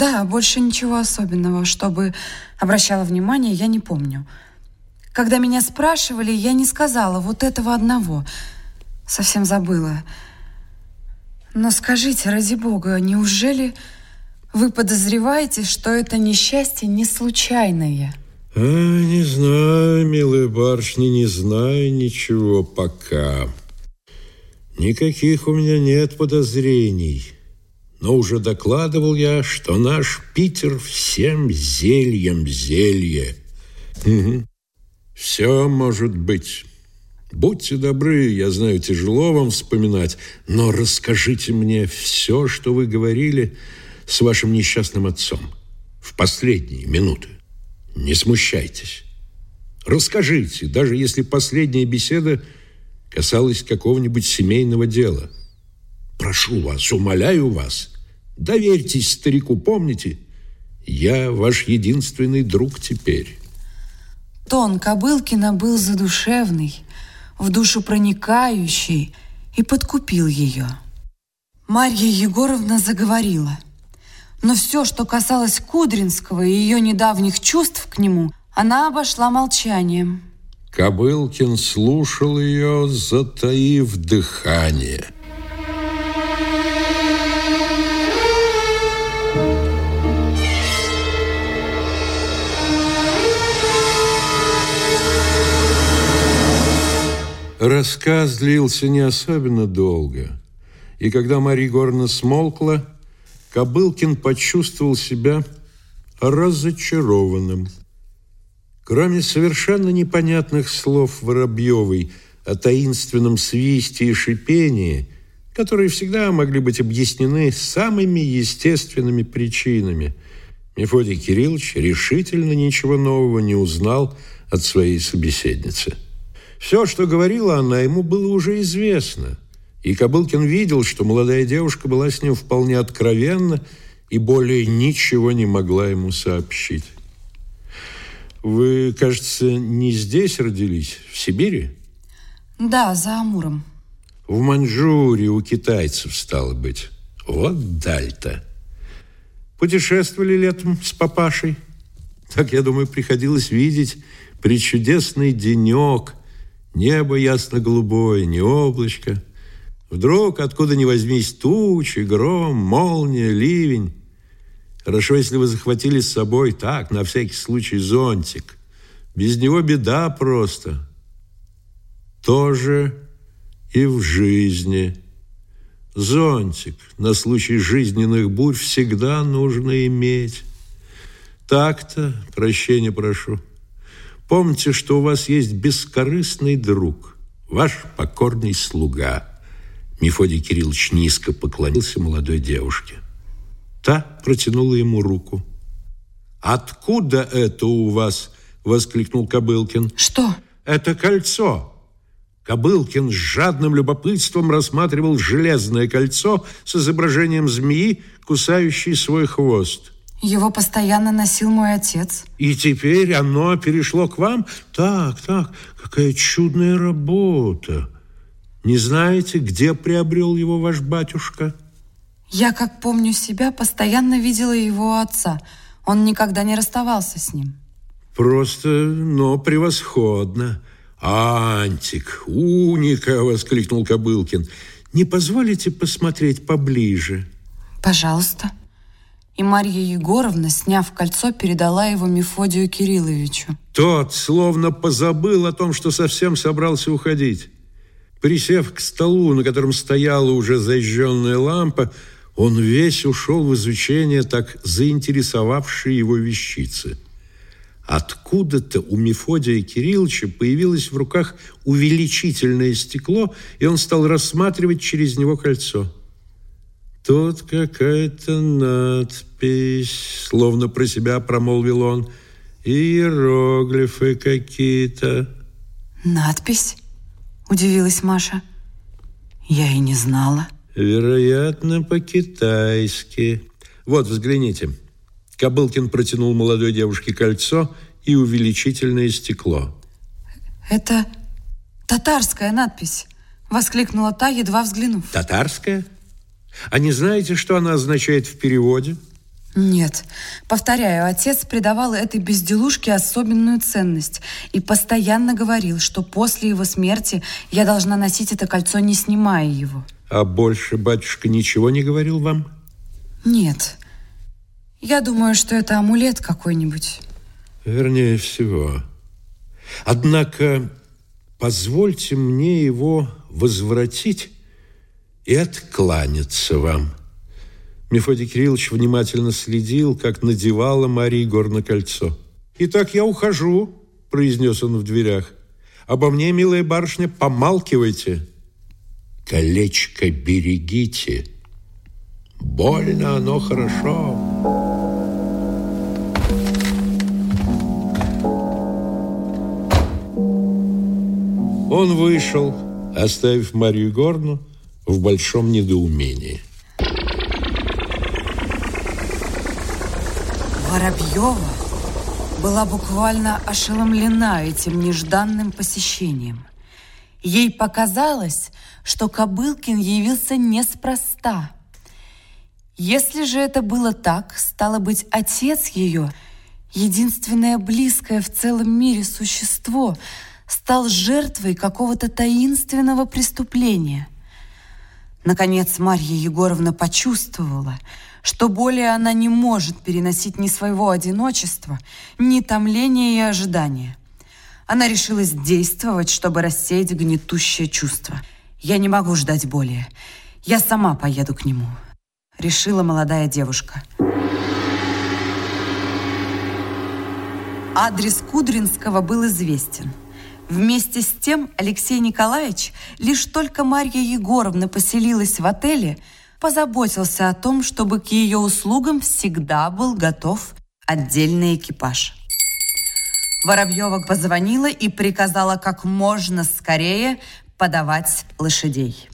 Да, больше ничего особенного, чтобы обращала внимание, я не помню. Когда меня спрашивали, я не сказала вот этого одного. Совсем забыла. Но скажите, ради бога, неужели вы подозреваете, что это несчастье не случайное? А, не знаю, милая барышня, не знаю ничего пока. Никаких у меня нет подозрений. Но уже докладывал я, что наш Питер всем зельем зелье. Угу. Все может быть. Будьте добры, я знаю, тяжело вам вспоминать, но расскажите мне все, что вы говорили с вашим несчастным отцом в последние минуты. Не смущайтесь. Расскажите, даже если последняя беседа касалась какого-нибудь семейного дела. Прошу вас, умоляю вас, доверьтесь старику, помните, я ваш единственный друг теперь. Тон Кобылкина был задушевный, в душу проникающий и подкупил ее. Марья Егоровна заговорила. Но все, что касалось Кудринского и ее недавних чувств к нему, она обошла молчанием. Кобылкин слушал ее, затаив дыхание – Рассказ длился не особенно долго, и когда Мария Егоровна смолкла, Кобылкин почувствовал себя разочарованным. Кроме совершенно непонятных слов Воробьевой о таинственном свисте и шипении, которые всегда могли быть объяснены самыми естественными причинами, Мефодий Кириллович решительно ничего нового не узнал от своей собеседницы. Все, что говорила она, ему было уже известно. И Кобылкин видел, что молодая девушка была с ним вполне откровенна и более ничего не могла ему сообщить. Вы, кажется, не здесь родились, в Сибири? Да, за Амуром. В Маньчжурии у китайцев, стало быть. Вот даль-то. Путешествовали летом с папашей? Так, я думаю, приходилось видеть причудесный денек – Небо ясно-голубое, не облачко. Вдруг, откуда ни возьмись, тучи, гром, молния, ливень. Хорошо, если вы захватили с собой так, на всякий случай, зонтик. Без него беда просто. Тоже и в жизни. Зонтик на случай жизненных бурь всегда нужно иметь. Так-то, прощения прошу. Помните, что у вас есть бескорыстный друг, ваш покорный слуга. Мефодий Кириллович низко поклонился молодой девушке. Та протянула ему руку. «Откуда это у вас?» – воскликнул Кобылкин. «Что?» «Это кольцо». Кобылкин с жадным любопытством рассматривал железное кольцо с изображением змеи, кусающей свой хвост. Его постоянно носил мой отец. И теперь оно перешло к вам? Так, так, какая чудная работа. Не знаете, где приобрел его ваш батюшка? Я, как помню себя, постоянно видела его отца. Он никогда не расставался с ним. Просто, но превосходно. «Антик, уника!» — воскликнул Кобылкин. «Не позволите посмотреть поближе?» «Пожалуйста» и Марья Егоровна, сняв кольцо, передала его Мефодию Кирилловичу. Тот словно позабыл о том, что совсем собрался уходить. Присев к столу, на котором стояла уже зажженная лампа, он весь ушел в изучение так заинтересовавшей его вещицы. Откуда-то у Мефодия Кирилловича появилось в руках увеличительное стекло, и он стал рассматривать через него кольцо. Тут какая-то надпись, словно про себя промолвил он, иероглифы какие-то. Надпись? Удивилась Маша. Я и не знала. Вероятно, по-китайски. Вот, взгляните. Кобылкин протянул молодой девушке кольцо и увеличительное стекло. Это татарская надпись, воскликнула та, едва взглянув. Татарская? А не знаете, что она означает в переводе? Нет. Повторяю, отец придавал этой безделушке особенную ценность и постоянно говорил, что после его смерти я должна носить это кольцо, не снимая его. А больше батюшка ничего не говорил вам? Нет. Я думаю, что это амулет какой-нибудь. Вернее всего. Однако позвольте мне его возвратить и откланяться вам. Мефодий Кириллович внимательно следил, как надевала Мария Егоровна кольцо. «Итак, я ухожу», – произнес он в дверях. «Обо мне, милая барышня, помалкивайте. Колечко берегите. Больно оно хорошо». Он вышел, оставив Марию Егоровну в большом недоумении. Воробьева была буквально ошеломлена этим нежданным посещением. Ей показалось, что Кобылкин явился неспроста. Если же это было так, стало быть, отец ее, единственное близкое в целом мире существо, стал жертвой какого-то таинственного преступления. Наконец Марья Егоровна почувствовала – что более она не может переносить ни своего одиночества, ни томления и ожидания. Она решилась действовать, чтобы рассеять гнетущее чувство. «Я не могу ждать более. Я сама поеду к нему», — решила молодая девушка. Адрес Кудринского был известен. Вместе с тем Алексей Николаевич, лишь только Марья Егоровна поселилась в отеле — позаботился о том, чтобы к ее услугам всегда был готов отдельный экипаж. Воробьева позвонила и приказала как можно скорее подавать лошадей.